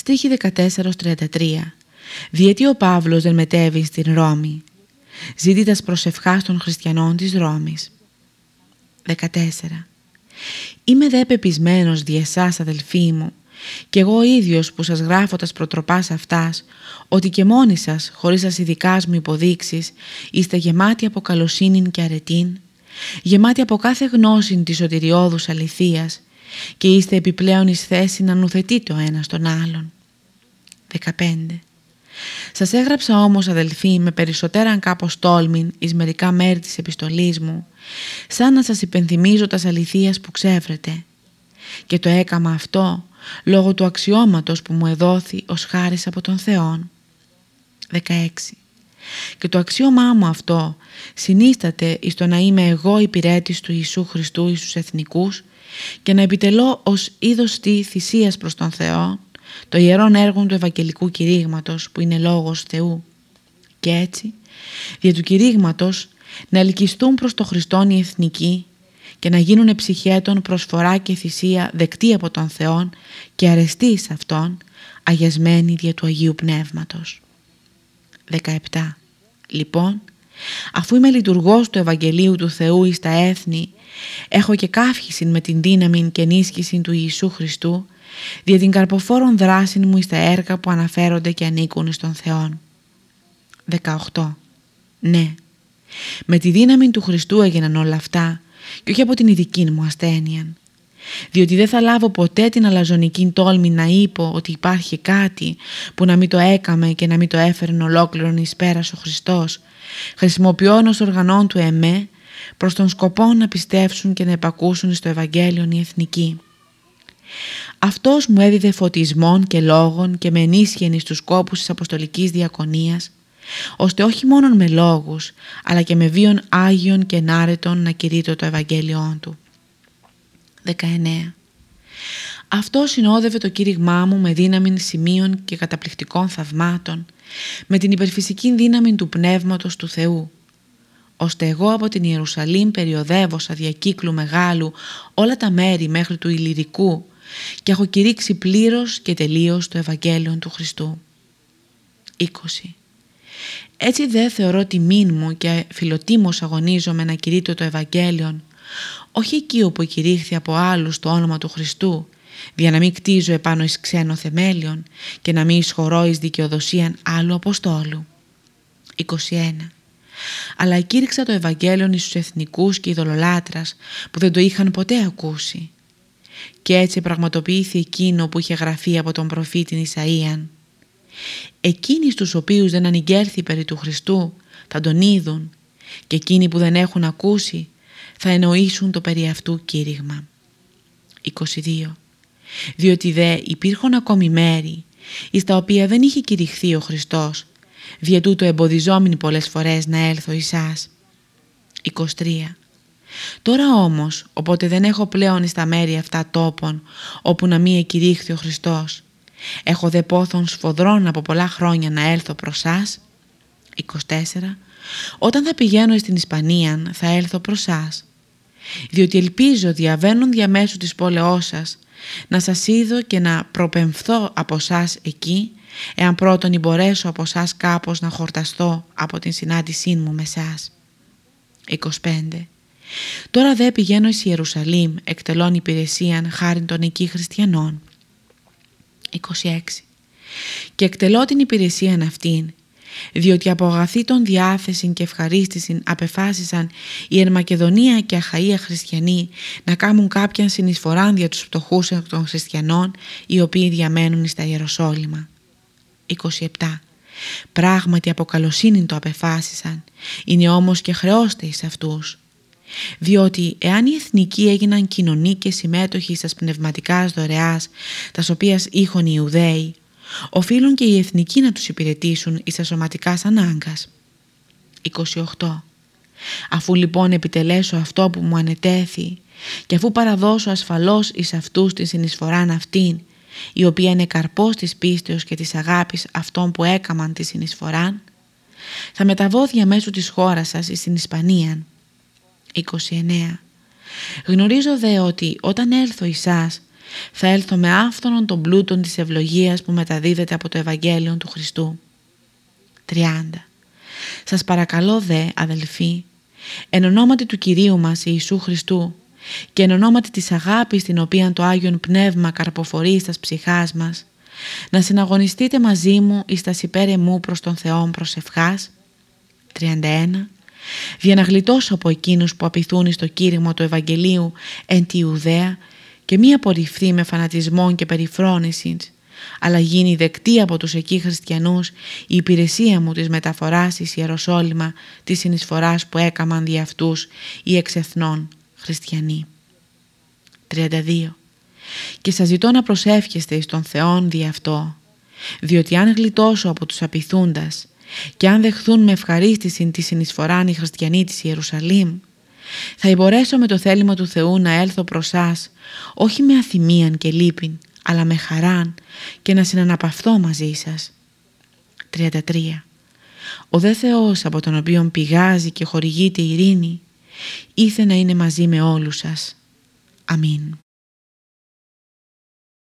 Στίχη 14-33 Διότι ο Παύλος δεν μετέβη στην Ρώμη. Ζήτητας προσευχάς των χριστιανών της Ρώμης. 14 Είμαι δε πεπισμένος δι' εσάς αδελφοί μου και εγώ ίδιος που σας γράφω τας προτροπάς αυτάς ότι και μόνοι σας χωρίς σας ειδικάς μου υποδείξεις είστε γεμάτοι από καλοσύνην και αρετήν γεμάτοι από κάθε γνώση της σωτηριώδους αληθείας και είστε επιπλέον εις θέση να νουθετείτε ο ένας τον άλλον. 15. Σας έγραψα όμως αδελφοί με περισσότεραν κάπως τόλμην εις μερικά μέρη της επιστολής μου σαν να σας υπενθυμίζω τας αληθείας που ξέβρετε και το έκαμα αυτό λόγω του αξιώματος που μου εδόθη ως χάρις από τον Θεόν. 16. Και το αξίωμά μου αυτό συνίσταται εις το να είμαι εγώ υπηρέτης του Ιησού Χριστού εις τους εθνικούς και να επιτελώ ως είδος τη θυσίας προς τον Θεό το ιερόν έργο του Ευαγγελικού Κηρύγματος που είναι λόγος Θεού. Και έτσι, δια του κηρύγματος να ελκυστούν προς το Χριστόν οι εθνικοί και να γίνουν ψυχέτων προσφορά και θυσία δεκτή από τον Θεό και αρεστή σε Αυτόν, αγιασμένοι δια του Αγίου Πνεύματος. 17. Λοιπόν, αφού είμαι λειτουργός του Ευαγγελίου του Θεού εις τα έθνη, έχω και καύχηση με την δύναμη και ενίσχυση του Ιησού Χριστού, δια την καρποφόρον δράση μου εις τα έργα που αναφέρονται και ανήκουν στον Θεό. 18. Ναι, με τη δύναμη του Χριστού έγιναν όλα αυτά και όχι από την ειδική μου ασθένεια. Διότι δεν θα λάβω ποτέ την αλαζονική τόλμη να είπω ότι υπάρχει κάτι που να μην το έκαμε και να μην το έφερνε ολόκληρον εις πέρας ο Χριστός, χρησιμοποιώντας οργανών του εμέ προς τον σκοπό να πιστεύσουν και να επακούσουν στο Ευαγγέλιο οι εθνικοί. Αυτός μου έδιδε φωτισμών και λόγων και με ενίσχυε στους σκόπους της Αποστολικής Διακονίας ώστε όχι μόνο με λόγους, αλλά και με βίον Άγιον και Νάρετον να κηρύττω το Ευαγγέλιό Του. 19. Αυτό συνόδευε το κήρυγμά μου με δύναμη σημείων και καταπληκτικών θαυμάτων, με την υπερφυσική δύναμη του Πνεύματος του Θεού, ώστε εγώ από την Ιερουσαλήμ περιοδεύωσα διακύκλου μεγάλου όλα τα μέρη μέχρι του Ηλυρικού και έχω κηρύξει πλήρως και τελείως το Ευαγγέλιο του Χριστού. 20. Έτσι δεν θεωρώ τιμήν μου και φιλοτίμως αγωνίζομαι να κηρύττω το Ευαγγέλιο, όχι εκεί όπου κηρύχθη από άλλους το όνομα του Χριστού, για να μην κτίζω επάνω εις ξένο θεμέλιον και να μην εισχωρώ εις δικαιοδοσίαν άλλου Αποστόλου. 21. Αλλά κήρυξα το Ευαγγέλιο εις τους εθνικούς και ειδωλολάτρας που δεν το είχαν ποτέ ακούσει. Και έτσι πραγματοποιήθη εκείνο που είχε γραφεί από τον προφήτη Ισαΐαν εκείνοι στους οποίους δεν ανηγέρθη περί του Χριστού θα τον είδουν και εκείνοι που δεν έχουν ακούσει θα εννοήσουν το περί αυτού κήρυγμα. 22. Διότι δε υπήρχαν ακόμη μέρη εις τα οποία δεν είχε κηρυχθεί ο Χριστός δια τούτο εμποδιζόμενοι πολλές φορές να έλθω εις σας. 23. Τώρα όμως, οπότε δεν έχω πλέον στα μέρη αυτά τόπων όπου να μην εκηρύχθη ο Χριστός, Έχω δε πόθον σφοδρών από πολλά χρόνια να έλθω προς σας. 24. Όταν θα πηγαίνω στην Ισπανία θα έλθω προς σας. Διότι ελπίζω διαβαίνουν διαμέσου της πόλεώς σας να σας είδω και να προπεμφθώ από σας εκεί εάν πρώτον μπορέσω από σας κάπως να χορταστώ από την συνάντησή μου με σας. 25. Τώρα δε πηγαίνω εις Ιερουσαλήμ εκτελών υπηρεσίαν χάριν των εκεί χριστιανών. 26. Και εκτελώ την υπηρεσία αυτήν, διότι από αγαθή των διάθεση και ευχαρίστηση απεφάσισαν η Ερμακεδονία και Αχαΐα χριστιανοί να κάνουν κάποια συνεισφορά για τους πτωχούς των χριστιανών οι οποίοι διαμένουν στα Ιεροσόλυμα. 27. Πράγματι από καλοσύνη το απεφάσισαν, είναι όμως και χρεώστε εις αυτούς διότι εάν οι εθνικοί έγιναν κοινωνοί και συμμέτοχοι στα πνευματικά δωρεάς, τας οποίας είχαν οι Ιουδαίοι, οφείλουν και οι εθνικοί να τους υπηρετήσουν εις τα σωματικά ανάγκας. 28. Αφού λοιπόν επιτελέσω αυτό που μου ανετέθη και αφού παραδώσω ασφαλώς εις αυτούς την συνεισφοράν αυτήν, η οποία είναι καρπός της πίστεως και της αγάπης αυτών που έκαμαν τη συνεισφοράν, θα μεταβώ διαμέσου της χώρας σας στην Ισπανία 29. Γνωρίζω δε ότι όταν έλθω εις σας θα έλθω με άφθονον των πλούτων της ευλογίας που μεταδίδεται από το Ευαγγέλιο του Χριστού. 30. Σας παρακαλώ δε, αδελφοί, εν ονόματι του Κυρίου μας Ιησού Χριστού και εν ονόματι της αγάπης την οποία το Άγιον Πνεύμα καρποφορεί στα ψυχάς μας, να συναγωνιστείτε μαζί μου εις τα μου προς τον Θεό προσευχάς. 31. Για να γλιτώσω από εκείνους που απειθούν στο κήρυγμα του Ευαγγελίου εν τη Ιουδαία και μη απορριφθεί με φανατισμό και περιφρόνηση, αλλά γίνει δεκτή από τους εκεί χριστιανούς η υπηρεσία μου της μεταφοράς εις Ιεροσόλυμα της συνεισφοράς που έκαμαν δι' αυτούς οι εξεθνών χριστιανοί. 32. Και σας ζητώ να προσεύχεστε εις τον Θεόν δι' αυτό, διότι αν γλιτώσω από τους απειθούντας και αν δεχθούν με ευχαρίστηση τη συνεισφοράν οι χριστιανοί της Ιερουσαλήμ, θα εμπορέσω με το θέλημα του Θεού να έλθω προς σας, όχι με αθυμίαν και λύπην, αλλά με χαράν και να συναναπαυτώ μαζί σας. 33. Ο δε Θεός από τον οποίο πηγάζει και χορηγείται ειρήνη, ήθε να είναι μαζί με όλους σας. Αμήν.